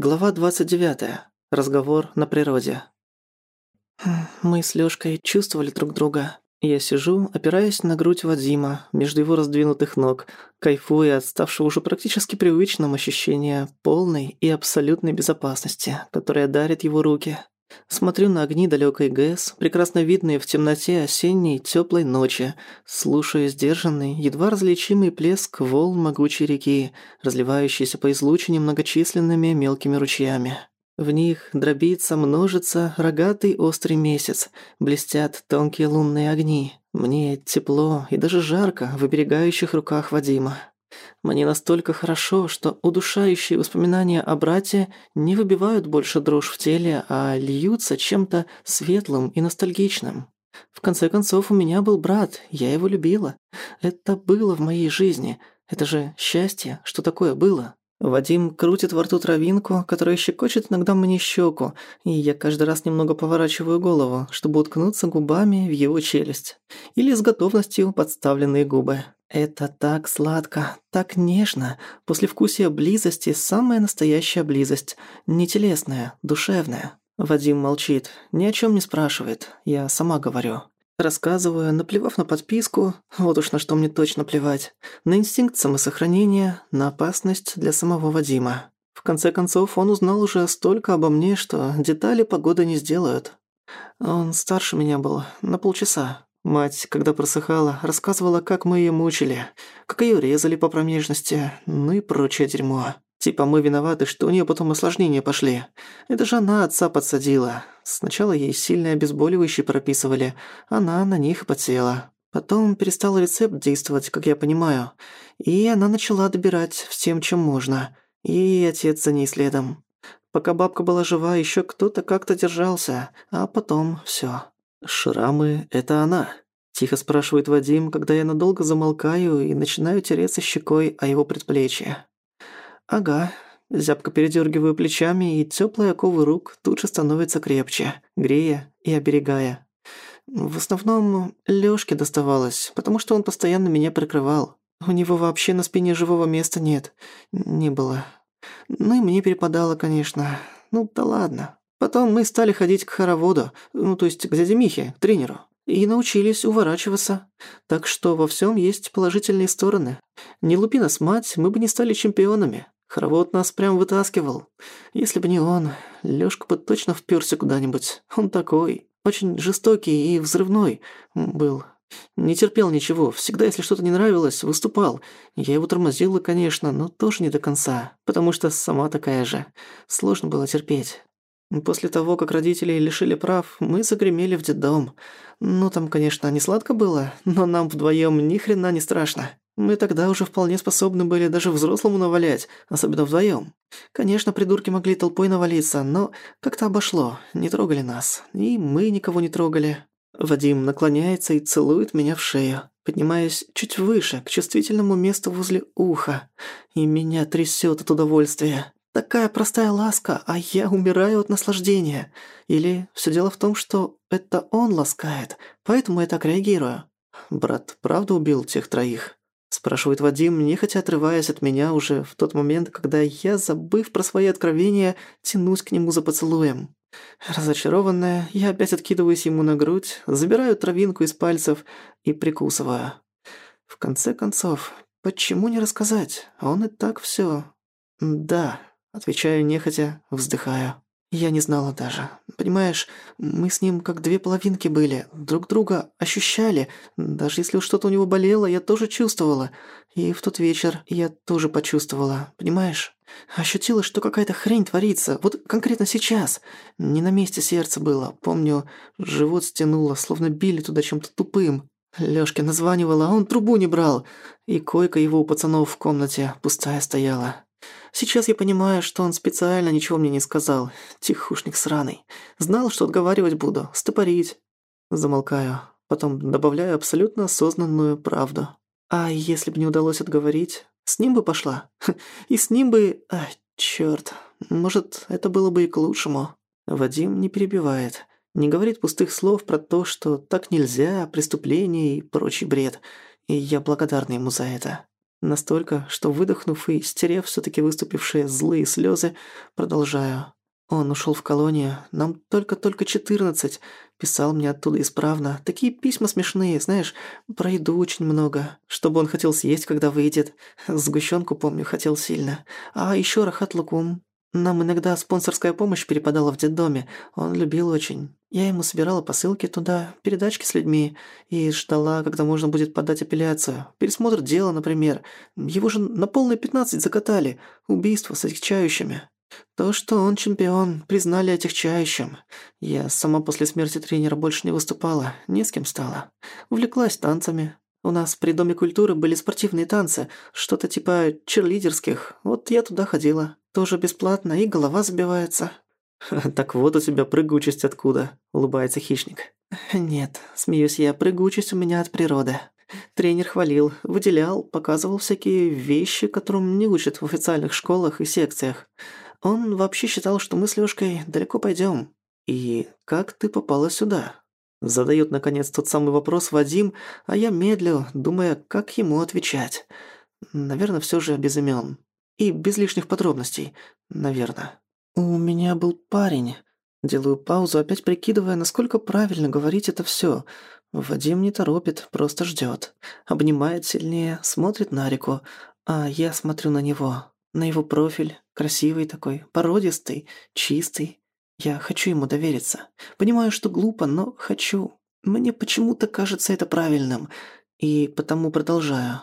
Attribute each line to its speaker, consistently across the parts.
Speaker 1: Глава 29. Разговор на природе. Мы с Лёшкой чувствовали друг друга. Я сижу, опираясь на грудь Вадима, между его раздвинутых ног, кайфуя от ставшего уже практически привычным ощущения полной и абсолютной безопасности, которое дарит его руки. Смотрю на огни далёкой ГЭС, прекрасно видные в темноте осенней тёплой ночи, слушаю сдержанный, едва различимый плеск волн могучей реки, разливающийся по излучине многочисленными мелкими ручьями. В них дробится, множится рогатый острый месяц, блестят тонкие лунные огни. Мне тепло и даже жарко в оберегающих руках Вадима. Мне настолько хорошо, что удушающие воспоминания о брате не выбивают больше дрожь в теле, а льются чем-то светлым и ностальгичным. В конце концов, у меня был брат, я его любила. Это было в моей жизни. Это же счастье, что такое было. Вадим крутит во рту травинку, которая щекочет иногда мне щеку, и я каждый раз немного поворачиваю голову, чтобы уткнуться губами в его челюсть. Или с готовностью подставленные губы. Это так сладко, так нежно. После вкусия близости самая настоящая близость. Не телесная, душевная. Вадим молчит, ни о чем не спрашивает. Я сама говорю. Рассказываю, наплевав на подписку, вот уж на что мне точно плевать, на инстинкт самосохранения, на опасность для самого Вадима. В конце концов, он узнал уже столько обо мне, что детали погоды не сделают. Он старше меня был, на полчаса. Мать, когда просыхала, рассказывала, как мы ее мучили, как ее резали по промежности, ну и прочее дерьмо. Типа мы виноваты, что у нее потом осложнения пошли. Это же она отца подсадила. Сначала ей сильные обезболивающие прописывали, она на них подсела. Потом перестал рецепт действовать, как я понимаю. И она начала добирать всем, чем можно. И отец за ней следом. Пока бабка была жива, еще кто-то как-то держался, а потом все. «Шрамы — это она?» – тихо спрашивает Вадим, когда я надолго замолкаю и начинаю тереться щекой о его предплечье. «Ага». Зябко передергиваю плечами, и теплые оковы рук тут же становятся крепче, грея и оберегая. В основном Лёшке доставалось, потому что он постоянно меня прикрывал. У него вообще на спине живого места нет. Не было. Ну и мне перепадало, конечно. Ну да ладно. Потом мы стали ходить к хороводу, ну то есть к дяде Михе, тренеру. И научились уворачиваться. Так что во всем есть положительные стороны. Не лупи нас, мать, мы бы не стали чемпионами. Хоровод нас прям вытаскивал. Если бы не он, Лёшка бы точно впёрся куда-нибудь. Он такой, очень жестокий и взрывной был. Не терпел ничего, всегда, если что-то не нравилось, выступал. Я его тормозила, конечно, но тоже не до конца, потому что сама такая же. Сложно было терпеть. После того, как родители лишили прав, мы загремели в детдом. Ну, там, конечно, не сладко было, но нам вдвоём ни хрена не страшно. Мы тогда уже вполне способны были даже взрослому навалять, особенно вдвоем. Конечно, придурки могли толпой навалиться, но как-то обошло, не трогали нас. И мы никого не трогали. Вадим наклоняется и целует меня в шею, поднимаясь чуть выше, к чувствительному месту возле уха. И меня трясет от удовольствия. Такая простая ласка, а я умираю от наслаждения. Или все дело в том, что это он ласкает, поэтому я так реагирую. Брат правда убил тех троих? Спрашивает Вадим, нехотя отрываясь от меня уже в тот момент, когда я, забыв про свои откровения, тянусь к нему за поцелуем. Разочарованная, я опять откидываюсь ему на грудь, забираю травинку из пальцев и прикусываю. В конце концов, почему не рассказать? Он и так все. Да, отвечаю нехотя, вздыхаю. Я не знала даже. Понимаешь, мы с ним как две половинки были, друг друга ощущали. Даже если что-то у него болело, я тоже чувствовала. И в тот вечер я тоже почувствовала, понимаешь? Ощутила, что какая-то хрень творится, вот конкретно сейчас. Не на месте сердце было. Помню, живот стянуло, словно били туда чем-то тупым. Лёшке названивала, а он трубу не брал. И койка его у пацанов в комнате пустая стояла. Сейчас я понимаю, что он специально ничего мне не сказал. Тихушник сраный. Знал, что отговаривать буду, стопорить. Замолкаю. Потом добавляю абсолютно осознанную правду. А если бы не удалось отговорить, с ним бы пошла. И с ним бы... А, чёрт. Может, это было бы и к лучшему. Вадим не перебивает. Не говорит пустых слов про то, что так нельзя, преступление и прочий бред. И я благодарна ему за это. Настолько, что выдохнув и стерев все таки выступившие злые слезы, продолжаю. Он ушел в колонию, нам только-только четырнадцать. Писал мне оттуда исправно. Такие письма смешные, знаешь, про еду очень много. Чтобы он хотел съесть, когда выйдет. Сгущенку, помню, хотел сильно. А еще рахат лукум. Нам иногда спонсорская помощь перепадала в детдоме. Он любил очень. Я ему собирала посылки туда, передачки с людьми, и ждала, когда можно будет подать апелляцию. Пересмотр дела, например. Его же на полные пятнадцать закатали. Убийство с отягчающими. То, что он чемпион, признали отягчающим. Я сама после смерти тренера больше не выступала, ни с кем стала. Увлеклась танцами. У нас при Доме культуры были спортивные танцы, что-то типа черлидерских. Вот я туда ходила. Тоже бесплатно, и голова забивается. «Так вот у тебя прыгучесть откуда?» – улыбается хищник. «Нет, смеюсь я, прыгучесть у меня от природы. Тренер хвалил, выделял, показывал всякие вещи, которым не учат в официальных школах и секциях. Он вообще считал, что мы с Лёшкой далеко пойдём. И как ты попала сюда?» Задает, наконец, тот самый вопрос Вадим, а я медлю, думая, как ему отвечать. Наверное, всё же без имён. И без лишних подробностей, наверное. «У меня был парень». Делаю паузу, опять прикидывая, насколько правильно говорить это всё. Вадим не торопит, просто ждёт. Обнимает сильнее, смотрит на реку, а я смотрю на него. На его профиль, красивый такой, породистый, чистый. Я хочу ему довериться. Понимаю, что глупо, но хочу. Мне почему-то кажется это правильным. И потому продолжаю.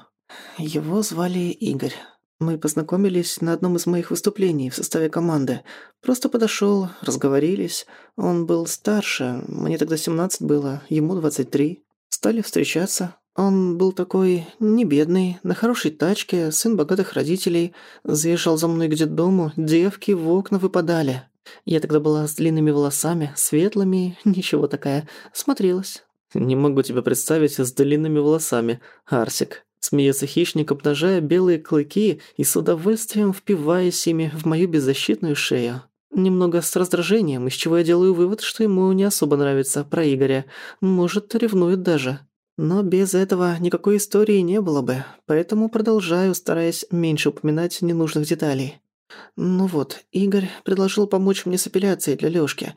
Speaker 1: Его звали Игорь. Мы познакомились на одном из моих выступлений в составе команды. Просто подошёл, разговорились. Он был старше, мне тогда 17 было, ему 23. Стали встречаться. Он был такой не бедный, на хорошей тачке, сын богатых родителей. Заезжал за мной к дому, девки в окна выпадали. Я тогда была с длинными волосами, светлыми, ничего такая. Смотрелась. «Не могу тебя представить с длинными волосами, Арсик», Смеется хищник, обнажая белые клыки и с удовольствием впиваясь ими в мою беззащитную шею. Немного с раздражением, из чего я делаю вывод, что ему не особо нравится про Игоря. Может, ревнует даже. Но без этого никакой истории не было бы, поэтому продолжаю, стараясь меньше упоминать ненужных деталей. Ну вот, Игорь предложил помочь мне с апелляцией для Лёшки.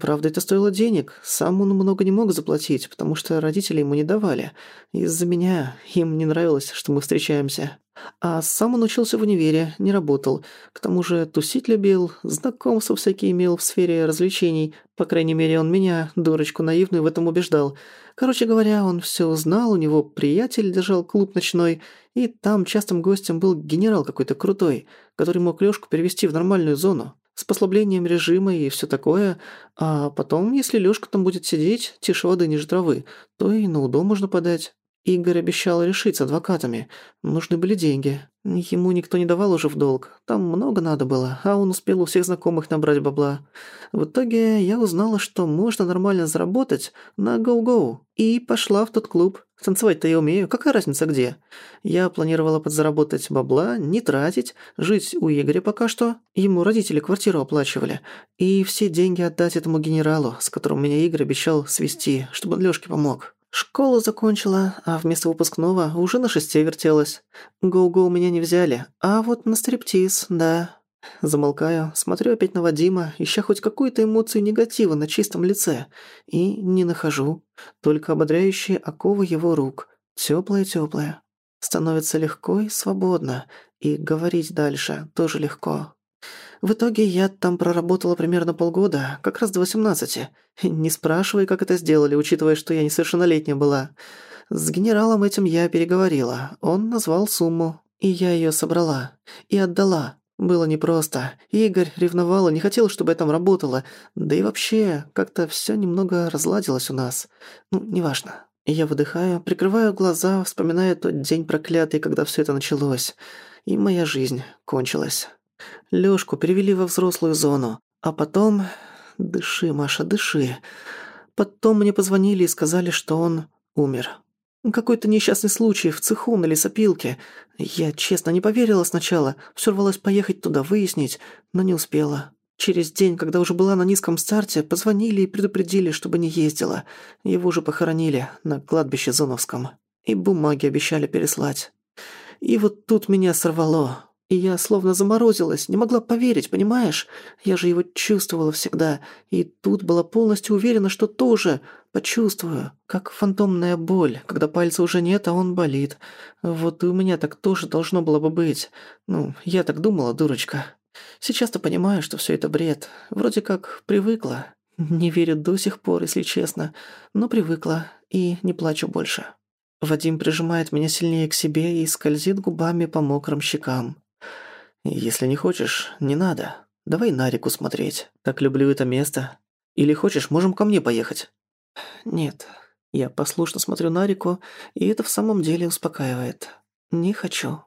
Speaker 1: Правда, это стоило денег. Сам он много не мог заплатить, потому что родители ему не давали. Из-за меня им не нравилось, что мы встречаемся. А сам он учился в универе, не работал. К тому же тусить любил, знакомства всякие имел в сфере развлечений. По крайней мере, он меня, дурочку наивную, в этом убеждал. Короче говоря, он все узнал, у него приятель держал клуб ночной, и там частым гостем был генерал какой-то крутой, который мог Лёшку перевести в нормальную зону. С послаблением режима и все такое. А потом, если Лёшка там будет сидеть, тише воды ниже травы, то и на УДО можно подать. Игорь обещал решить с адвокатами. Нужны были деньги. Ему никто не давал уже в долг. Там много надо было, а он успел у всех знакомых набрать бабла. В итоге я узнала, что можно нормально заработать на гоу-гоу. И пошла в тот клуб. Танцевать-то я умею, какая разница где? Я планировала подзаработать бабла, не тратить, жить у Игоря пока что. Ему родители квартиру оплачивали. И все деньги отдать этому генералу, с которым меня Игорь обещал свести, чтобы он Лёшке помог. Школу закончила, а вместо выпускного уже на шесте вертелась. Гоу-гоу меня не взяли, а вот на стриптиз, да. Замолкаю, смотрю опять на Вадима, ища хоть какую-то эмоцию негатива на чистом лице. И не нахожу. Только ободряющие оковы его рук. Тёплое-тёплое. Становится легко и свободно. И говорить дальше тоже легко. В итоге я там проработала примерно полгода, как раз до 18. Не спрашивай, как это сделали, учитывая, что я несовершеннолетняя была. С генералом этим я переговорила. Он назвал сумму, и я её собрала. И отдала. Было непросто. Игорь ревновал и не хотел, чтобы я там работала. Да и вообще, как-то всё немного разладилось у нас. Ну, неважно. Я выдыхаю, прикрываю глаза, вспоминая тот день проклятый, когда всё это началось. И моя жизнь кончилась. Лёшку перевели во взрослую зону. А потом... Дыши, Маша, дыши. Потом мне позвонили и сказали, что он умер. Какой-то несчастный случай в цеху на лесопилке. Я, честно, не поверила сначала. Всё рвалась поехать туда, выяснить, но не успела. Через день, когда уже была на низком старте, позвонили и предупредили, чтобы не ездила. Его уже похоронили на кладбище Зоновском. И бумаги обещали переслать. И вот тут меня сорвало. И я словно заморозилась, не могла поверить, понимаешь? Я же его чувствовала всегда, и тут была полностью уверена, что тоже почувствую, как фантомная боль, когда пальца уже нет, а он болит. Вот и у меня так тоже должно было бы быть. Ну, я так думала, дурочка. Сейчас-то понимаю, что все это бред. Вроде как привыкла. Не верю до сих пор, если честно, но привыкла и не плачу больше. Вадим прижимает меня сильнее к себе и скользит губами по мокрым щекам. «Если не хочешь, не надо. Давай на реку смотреть. Так люблю это место. Или хочешь, можем ко мне поехать?» «Нет». Я послушно смотрю на реку, и это в самом деле успокаивает. «Не хочу.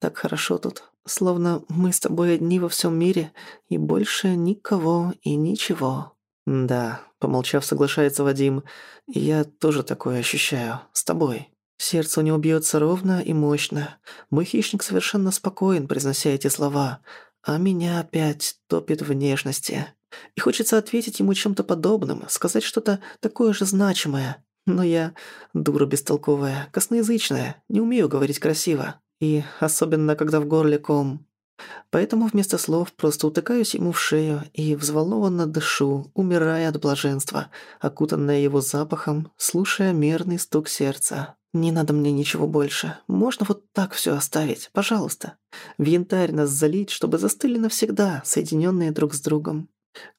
Speaker 1: Так хорошо тут. Словно мы с тобой одни во всем мире, и больше никого и ничего». «Да», — помолчав, соглашается Вадим. «Я тоже такое ощущаю. С тобой». Сердце у него бьется ровно и мощно. Мой хищник совершенно спокоен, произнося эти слова. А меня опять топит в нежности. И хочется ответить ему чем-то подобным, сказать что-то такое же значимое. Но я дура бестолковая, косноязычная, не умею говорить красиво. И особенно, когда в горле ком. Поэтому вместо слов просто утыкаюсь ему в шею и взволнованно дышу, умирая от блаженства, окутанная его запахом, слушая мерный стук сердца. «Не надо мне ничего больше. Можно вот так все оставить, пожалуйста. В янтарь нас залить, чтобы застыли навсегда, соединенные друг с другом».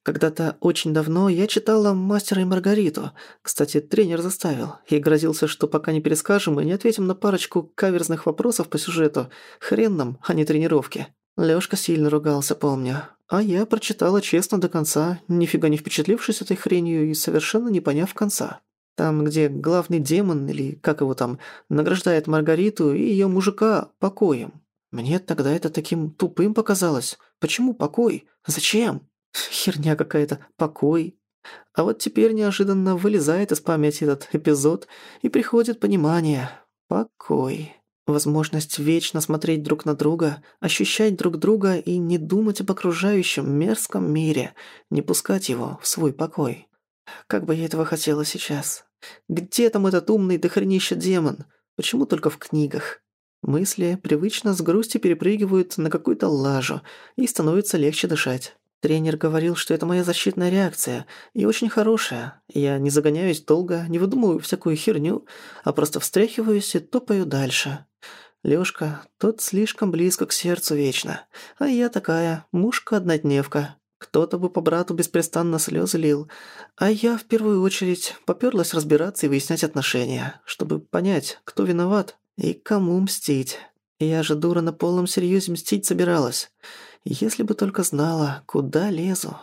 Speaker 1: Когда-то очень давно я читала «Мастера и Маргариту». Кстати, тренер заставил. И грозился, что пока не перескажем и не ответим на парочку каверзных вопросов по сюжету, хрен нам, а не тренировки. Лёшка сильно ругался, помню. А я прочитала честно до конца, нифига не впечатлившись этой хренью и совершенно не поняв конца. Там, где главный демон, или как его там, награждает Маргариту и её мужика покоем. Мне тогда это таким тупым показалось. Почему покой? Зачем? Херня какая-то. Покой. А вот теперь неожиданно вылезает из памяти этот эпизод, и приходит понимание. Покой. Возможность вечно смотреть друг на друга, ощущать друг друга и не думать об окружающем мерзком мире, не пускать его в свой покой. Как бы я этого хотела сейчас. Где там этот умный дохренища демон? Почему только в книгах? Мысли привычно с грустью перепрыгивают на какую-то лажу, и становится легче дышать. Тренер говорил, что это моя защитная реакция, и очень хорошая. Я не загоняюсь долго, не выдумываю всякую херню, а просто встряхиваюсь и топаю дальше. Лёшка, тот слишком близко к сердцу вечно, а я такая, мушка-однодневка. Кто-то бы по брату беспрестанно слезы лил, а я в первую очередь попёрлась разбираться и выяснять отношения, чтобы понять, кто виноват и кому мстить. Я же дура на полном серьёзе мстить собиралась. Если бы только знала, куда лезу.